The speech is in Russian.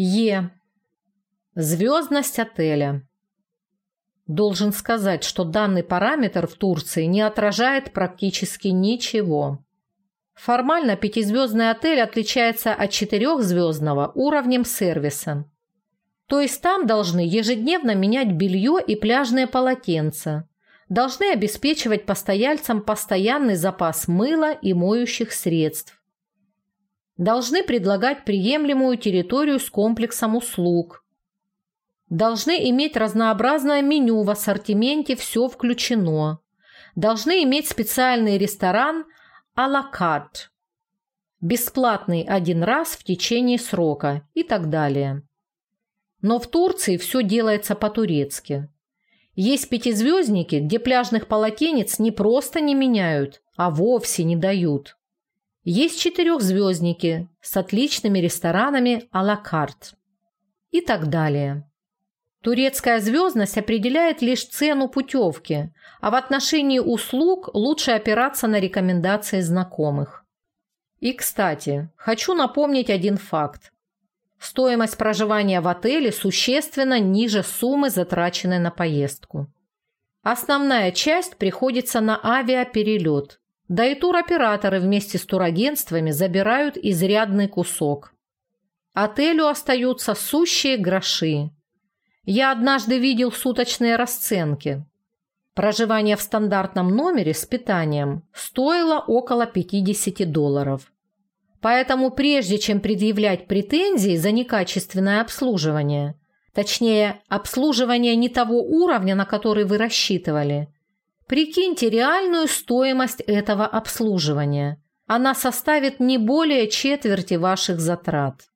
Е. Звездность отеля. Должен сказать, что данный параметр в Турции не отражает практически ничего. Формально пятизвездный отель отличается от четырехзвездного уровнем сервиса. То есть там должны ежедневно менять белье и пляжные полотенца, должны обеспечивать постояльцам постоянный запас мыла и моющих средств, должны предлагать приемлемую территорию с комплексом услуг, должны иметь разнообразное меню в ассортименте «Все включено», должны иметь специальный ресторан – алакарт, бесплатный один раз в течение срока и так далее. Но в Турции все делается по-турецки. Есть пятизвездники, где пляжных полотенец не просто не меняют, а вовсе не дают. Есть четырехзвездники с отличными ресторанами а-ла-карт и так далее. Турецкая звездность определяет лишь цену путевки, а в отношении услуг лучше опираться на рекомендации знакомых. И, кстати, хочу напомнить один факт. Стоимость проживания в отеле существенно ниже суммы, затраченной на поездку. Основная часть приходится на авиаперелет, да и туроператоры вместе с турагентствами забирают изрядный кусок. Отелю остаются сущие гроши, я однажды видел суточные расценки. Проживание в стандартном номере с питанием стоило около 50 долларов. Поэтому прежде чем предъявлять претензии за некачественное обслуживание, точнее, обслуживание не того уровня, на который вы рассчитывали, прикиньте реальную стоимость этого обслуживания. Она составит не более четверти ваших затрат.